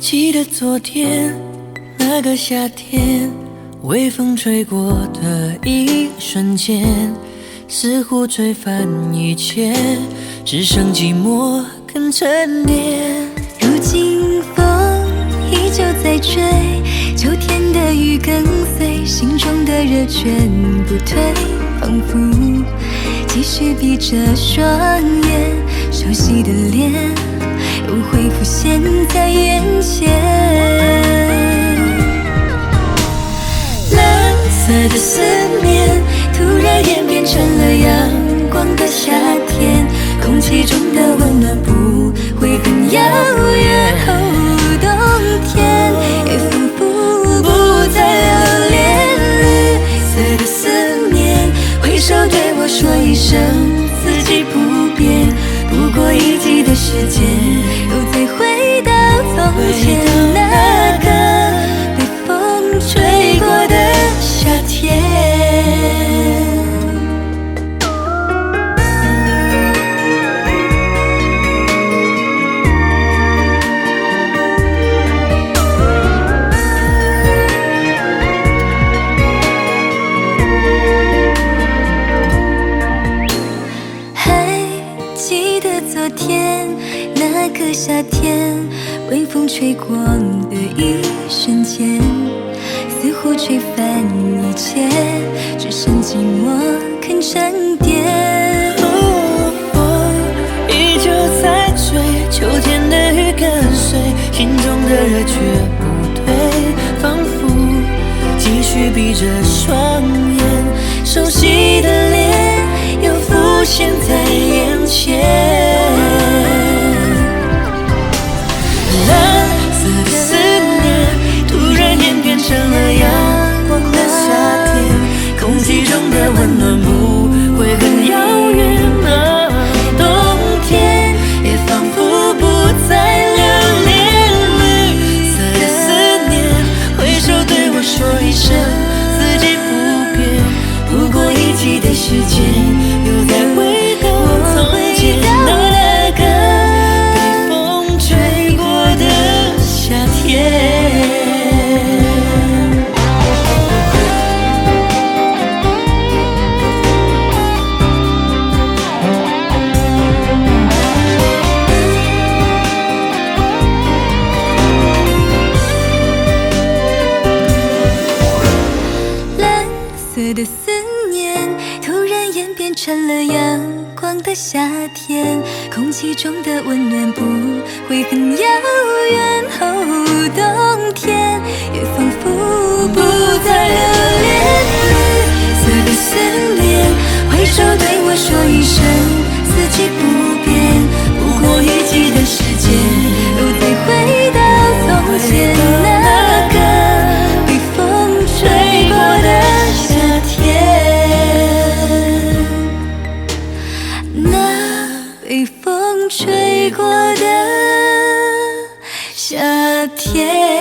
记得昨天那个夏天，微风吹过的一瞬间，似乎吹翻一切，只剩寂寞跟沉淀。如今风依旧在吹，秋天的雨跟随，心中的热全不退，仿佛继续闭着双眼，熟悉的脸又会浮现在眼前。蓝色的思念突然演变成了阳光的夏天，空气中的温暖不会很遥远。冬天也仿佛不再留恋。绿色的思念，挥手对我说一声，四季不变，不过一季的时间，前个夏天，微风吹过的一瞬间，似乎吹翻一切，只剩寂寞肯沉淀。风依旧在吹，秋天的雨跟随，心中的热却不退，仿佛继续闭着双眼，熟悉的脸又浮现在眼前。的思念突然演变成了阳光的夏天，空气中的温暖不会很遥远。哦，冬天也仿佛不再留那天。